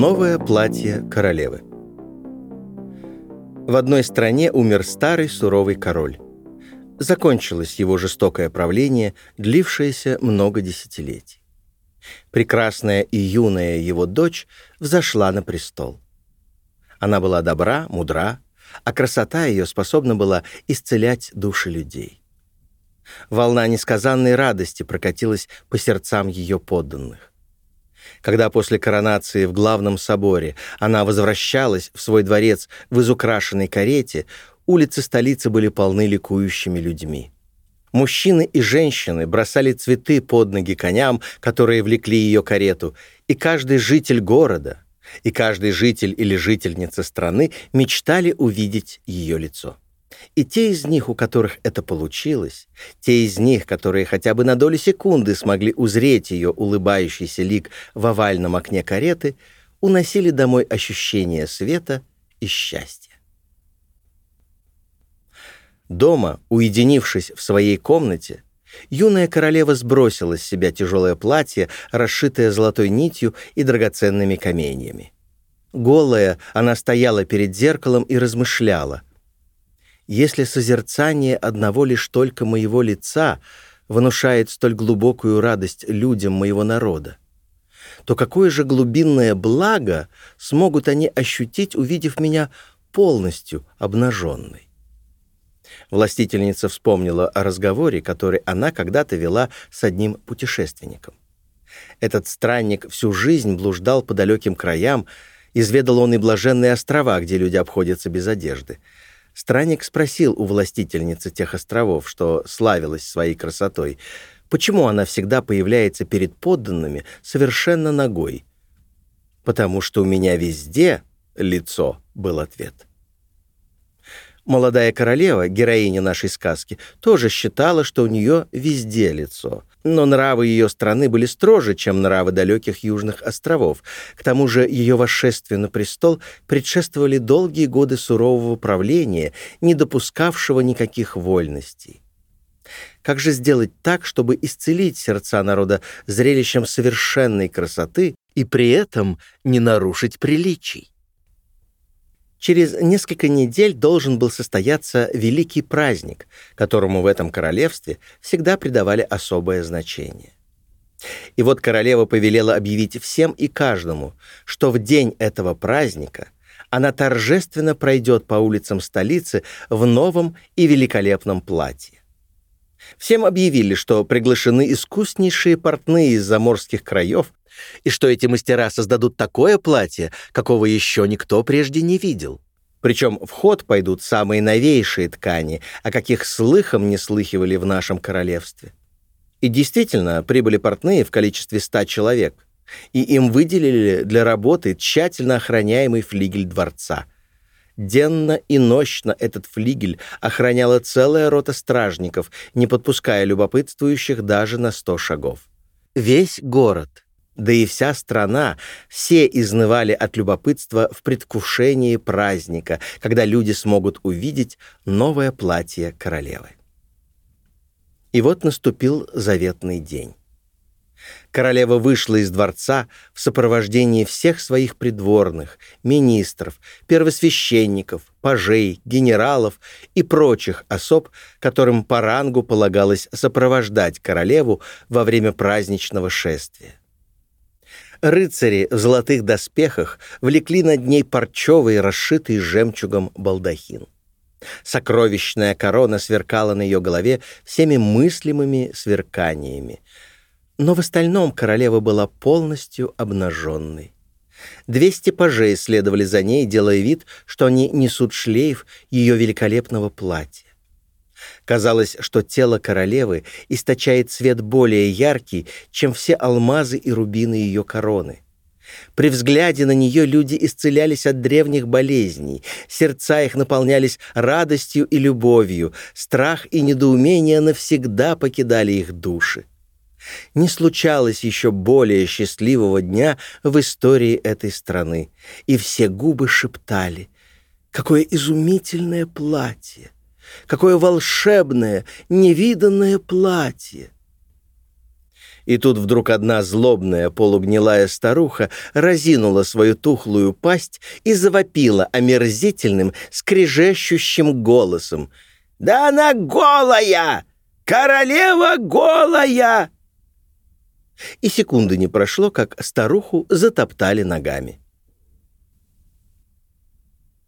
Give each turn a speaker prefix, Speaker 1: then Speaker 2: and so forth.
Speaker 1: Новое платье королевы. В одной стране умер старый суровый король. Закончилось его жестокое правление, длившееся много десятилетий. Прекрасная и юная его дочь взошла на престол. Она была добра, мудра, а красота ее способна была исцелять души людей. Волна несказанной радости прокатилась по сердцам ее подданных. Когда после коронации в главном соборе она возвращалась в свой дворец в изукрашенной карете, улицы столицы были полны ликующими людьми. Мужчины и женщины бросали цветы под ноги коням, которые влекли ее карету, и каждый житель города, и каждый житель или жительница страны мечтали увидеть ее лицо. И те из них, у которых это получилось, те из них, которые хотя бы на долю секунды смогли узреть ее улыбающийся лик в овальном окне кареты, уносили домой ощущение света и счастья. Дома, уединившись в своей комнате, юная королева сбросила с себя тяжелое платье, расшитое золотой нитью и драгоценными каменьями. Голая, она стояла перед зеркалом и размышляла — если созерцание одного лишь только моего лица внушает столь глубокую радость людям моего народа, то какое же глубинное благо смогут они ощутить, увидев меня полностью обнаженной? Властительница вспомнила о разговоре, который она когда-то вела с одним путешественником. Этот странник всю жизнь блуждал по далеким краям, изведал он и блаженные острова, где люди обходятся без одежды — Странник спросил у властительницы тех островов, что славилась своей красотой, почему она всегда появляется перед подданными совершенно ногой. «Потому что у меня везде лицо», — был ответ. Молодая королева, героиня нашей сказки, тоже считала, что у нее везде лицо. Но нравы ее страны были строже, чем нравы далеких южных островов. К тому же ее восшествию на престол предшествовали долгие годы сурового правления, не допускавшего никаких вольностей. Как же сделать так, чтобы исцелить сердца народа зрелищем совершенной красоты и при этом не нарушить приличий? Через несколько недель должен был состояться великий праздник, которому в этом королевстве всегда придавали особое значение. И вот королева повелела объявить всем и каждому, что в день этого праздника она торжественно пройдет по улицам столицы в новом и великолепном платье. Всем объявили, что приглашены искуснейшие портные из заморских краев, и что эти мастера создадут такое платье, какого еще никто прежде не видел. Причем в ход пойдут самые новейшие ткани, о каких слыхом не слыхивали в нашем королевстве. И действительно, прибыли портные в количестве ста человек, и им выделили для работы тщательно охраняемый флигель дворца. Денно и нощно этот флигель охраняла целая рота стражников, не подпуская любопытствующих даже на сто шагов. Весь город — да и вся страна, все изнывали от любопытства в предвкушении праздника, когда люди смогут увидеть новое платье королевы. И вот наступил заветный день. Королева вышла из дворца в сопровождении всех своих придворных, министров, первосвященников, пажей, генералов и прочих особ, которым по рангу полагалось сопровождать королеву во время праздничного шествия. Рыцари в золотых доспехах влекли над ней парчевый, расшитый жемчугом балдахин. Сокровищная корона сверкала на ее голове всеми мыслимыми сверканиями. Но в остальном королева была полностью обнаженной. Двести пажей следовали за ней, делая вид, что они несут шлейф ее великолепного платья. Казалось, что тело королевы источает свет более яркий, чем все алмазы и рубины ее короны. При взгляде на нее люди исцелялись от древних болезней, сердца их наполнялись радостью и любовью, страх и недоумение навсегда покидали их души. Не случалось еще более счастливого дня в истории этой страны, и все губы шептали «Какое изумительное платье!» Какое волшебное, невиданное платье! И тут вдруг одна злобная полугнилая старуха разинула свою тухлую пасть и завопила омерзительным, скрежещущим голосом. «Да она голая! Королева голая!» И секунды не прошло, как старуху затоптали ногами.